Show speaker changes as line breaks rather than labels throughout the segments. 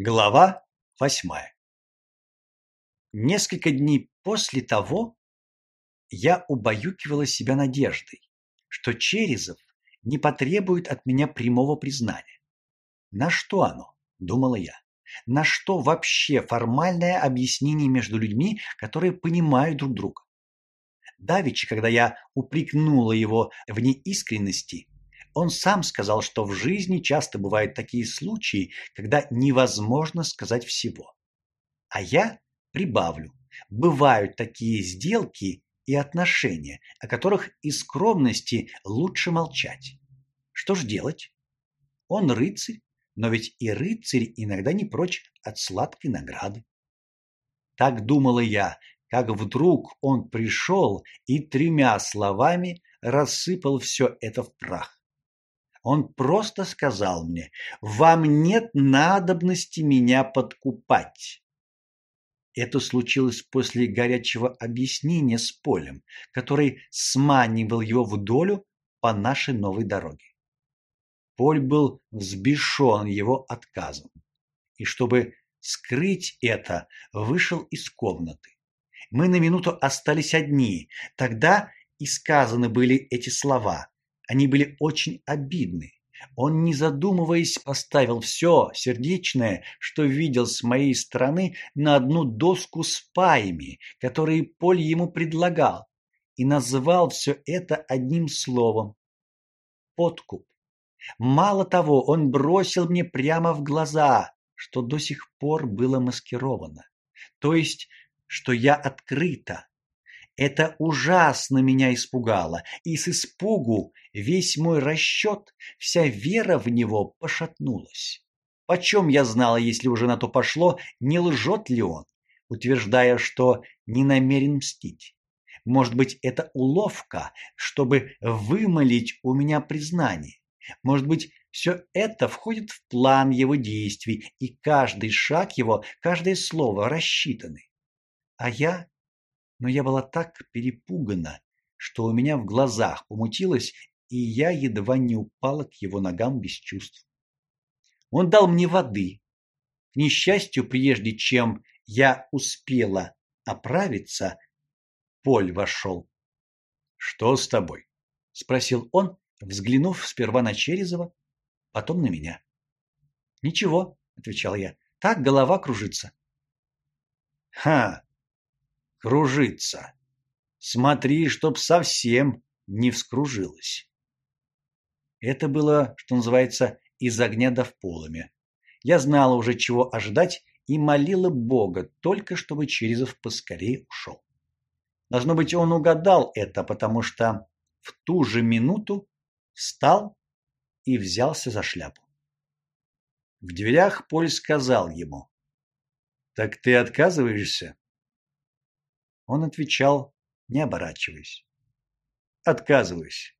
Глава восьмая Несколько дней после того я убаюкивала себя надеждой, что Черезов не потребует от меня прямого признания. На что оно, думала я? На что вообще формальное объяснение между людьми, которые понимают друг друга? Давичи, когда я упрекнула его в неискренности, он сам сказал, что в жизни часто бывают такие случаи, когда невозможно сказать всего. А я прибавлю: бывают такие сделки и отношения, о которых из скромности лучше молчать. Что ж делать? Он рыцарь, но ведь и рыцарь иногда не прочь от сладкой награды. Так думала я, как вдруг он пришел и тремя словами рассыпал все это в прах. Он просто сказал мне: "Вам нет надобности меня подкупать". Это случилось после горячего объяснения с Полем, который сманивал его в долю по нашей новой дороге. Поль был взбешен его отказом, и чтобы скрыть это, вышел из комнаты. Мы на минуту остались одни. Тогда и сказаны были эти слова: они были очень обидны. Он, не задумываясь, поставил все сердечное, что видел с моей стороны, на одну доску с паями, которые Поль ему предлагал, и назвал все это одним словом подкуп. Мало того, он бросил мне прямо в глаза, что до сих пор было маскировано. То есть, что я открыто, это ужасно меня испугало, и с испугу весь мой расчет, вся вера в него пошатнулась. Почем я знала, если уже на то пошло, не лжет ли он, утверждая, что не намерен мстить? Может быть, это уловка, чтобы вымолить у меня признание. Может быть, все это входит в план его действий, и каждый шаг его, каждое слово рассчитаны. А я но я была так перепугана, что у меня в глазах помутилось, и я едва не упала к его ногам без чувств. Он дал мне воды. К несчастью, прежде чем я успела оправиться, Поль вошел. Что с тобой? спросил он, взглянув сперва на Черезова, потом на меня. Ничего, отвечал я. Так голова кружится. Ха, кружится. Смотри, чтоб совсем не вскружилась. Это было, что называется, из огня до в полыми. Я знала уже, чего ожидать, и молила Бога только чтобы Черезов поскорее ушел. Должно быть, он угадал это, потому что в ту же минуту встал и взялся за шляпу. В дверях Поль сказал ему: "Так ты отказываешься?" Он отвечал, не оборачиваясь: "Отказываюсь".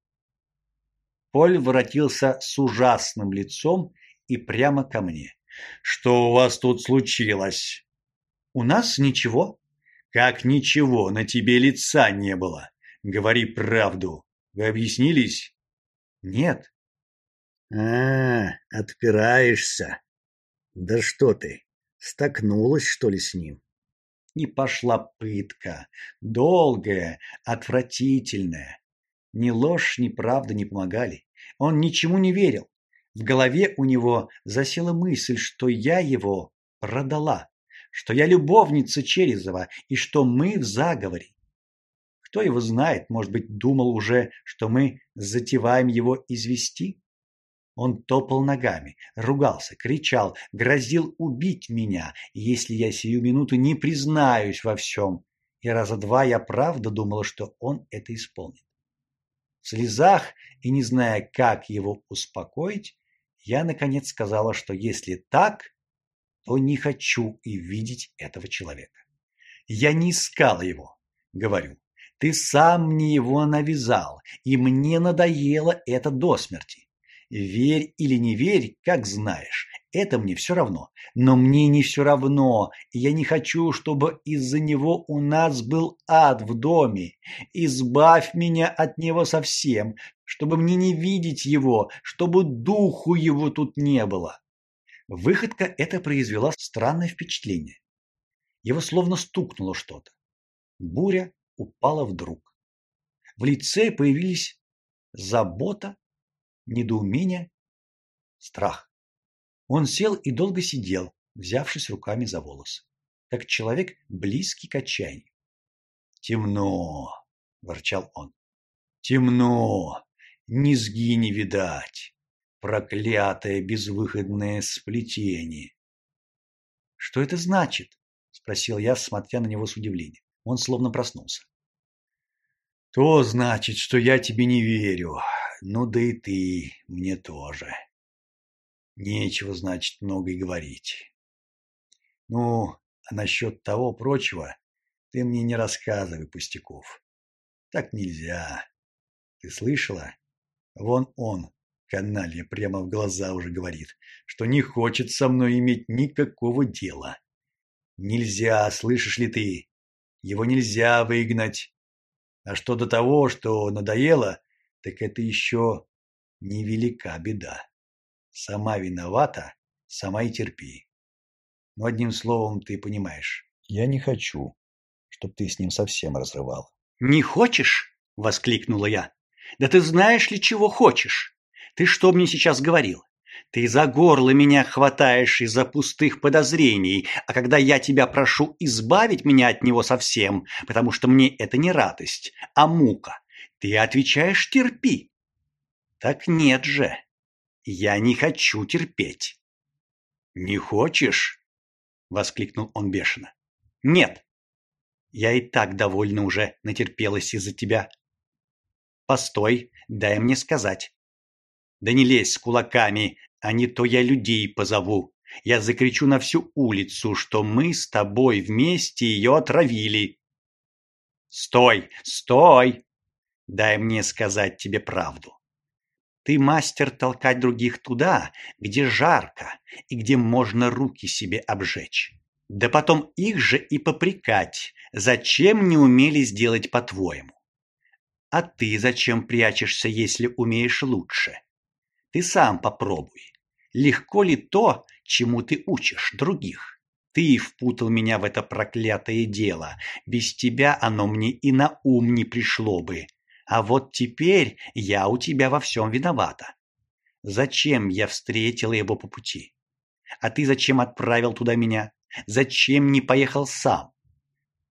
Поль воротился с ужасным лицом и прямо ко мне. Что у вас тут случилось? У нас ничего. Как ничего, на тебе лица не было. Говори правду. Вы объяснились? Нет. А, отпираешься. Да что ты? Столкнулась что ли с ним? И пошла пытка, долгая, отвратительная. Ни ложь, ни правда не помогали. Он ничему не верил. В голове у него засела мысль, что я его продала, что я любовница Черезова и что мы в заговоре. Кто его знает, может быть, думал уже, что мы затеваем его извести? Он топал ногами, ругался, кричал, грозил убить меня, если я сию минуту не признаюсь во всем. И раза два я правда думала, что он это исполнит. В слезах и не зная, как его успокоить, я наконец сказала, что если так, то не хочу и видеть этого человека. Я не искала его, говорю. Ты сам мне его навязал, и мне надоело это до смерти. Верь или не верь, как знаешь. Это мне все равно. Но мне не все равно. Я не хочу, чтобы из-за него у нас был ад в доме. Избавь меня от него совсем, чтобы мне не видеть его, чтобы духу его тут не было. Выходка эта произвела странное впечатление. Его словно стукнуло что-то. Буря упала вдруг. В лице появились забота, недоумение, страх. Он сел и долго сидел, взявшись руками за волосы, как человек близкий к отчаянию. «Темно!» – ворчал он. «Темно! Низги не видать! Проклятое безвыходное сплетение!» «Что это значит?» – спросил я, смотря на него с удивлением. Он словно проснулся. «То значит, что я тебе не верю. Ну да и ты мне тоже. Нечего, значит, много и говорить. Ну, а насчет того прочего ты мне не рассказывай пустяков. Так нельзя. Ты слышала? Вон он, каналья, прямо в глаза уже говорит, что не хочет со мной иметь никакого дела. Нельзя, слышишь ли ты? Его нельзя выгнать. А что до того, что надоело, так это еще невелика беда. Сама виновата, сама и терпи. Но одним словом, ты понимаешь.
Я не хочу, чтоб ты с ним совсем разрывал.
«Не хочешь?» – воскликнула я. «Да ты знаешь ли, чего хочешь? Ты что мне сейчас говорил? Ты за горло меня хватаешь из-за пустых подозрений, а когда я тебя прошу избавить меня от него совсем, потому что мне это не радость, а мука, ты отвечаешь «терпи». Так нет же, я не хочу терпеть. «Не хочешь?» – воскликнул он бешено. «Нет, я и так довольно уже натерпелась из-за тебя. Постой, дай мне сказать. Да не лезь с кулаками, а не то я людей позову. Я закричу на всю улицу, что мы с тобой вместе ее отравили. Стой, стой! Дай мне сказать тебе правду. Ты мастер толкать других туда, где жарко и где можно руки себе обжечь. Да потом их же и попрекать, зачем не умели сделать по-твоему. А ты зачем прячешься, если умеешь лучше? Ты сам попробуй. Легко ли то, чему ты учишь других? Ты впутал меня в это проклятое дело. Без тебя оно мне и на ум не пришло бы. А вот теперь я у тебя во всем виновата. Зачем я встретила его по пути? А ты зачем отправил туда меня? Зачем не поехал сам?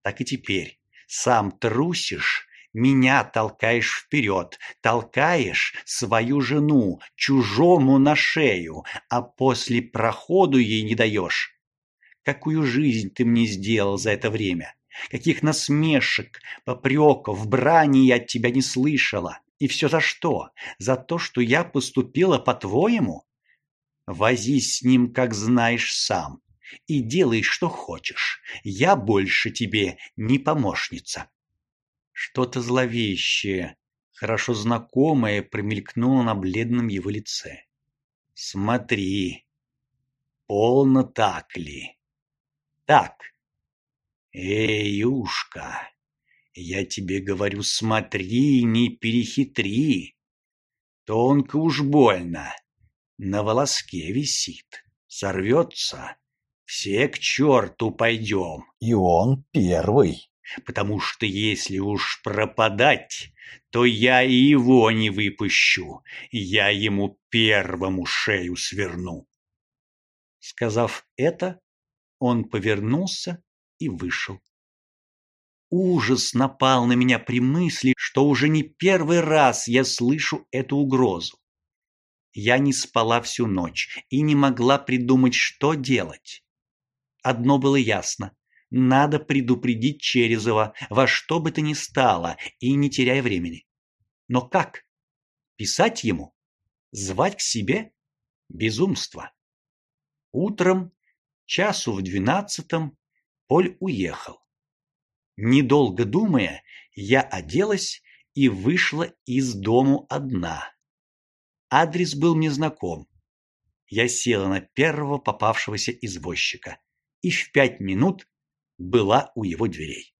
Так и теперь. Сам трусишь, меня толкаешь вперед, толкаешь свою жену чужому на шею, а после проходу ей не даешь. Какую жизнь ты мне сделал за это время? Каких насмешек, попреков, брани я от тебя не слышала. И все за что? За то, что я поступила по-твоему? Возись с ним, как знаешь сам и делай, что хочешь. Я больше тебе не помощница. Что-то зловещее, хорошо знакомое промелькнуло на бледном его лице. Смотри, полно так ли? Так. Эй, ушка, я тебе говорю, смотри, не перехитри. Тонко уж больно, на волоске висит, сорвется все к черту пойдем.
И он первый.
Потому что если уж пропадать, то я и его не выпущу. Я ему первому шею сверну. Сказав это, он повернулся и вышел. Ужас напал на меня при мысли, что уже не первый раз я слышу эту угрозу. Я не спала всю ночь и не могла придумать, что делать. Одно было ясно. Надо предупредить Черезова во что бы то ни стало и не теряя времени. Но как? Писать ему? Звать к себе? Безумство. Утром, часу в двенадцатом, Поль уехал. Недолго думая, я оделась и вышла из дому одна. Адрес был мне знаком. Я села на первого попавшегося извозчика и в пять минут была у его дверей.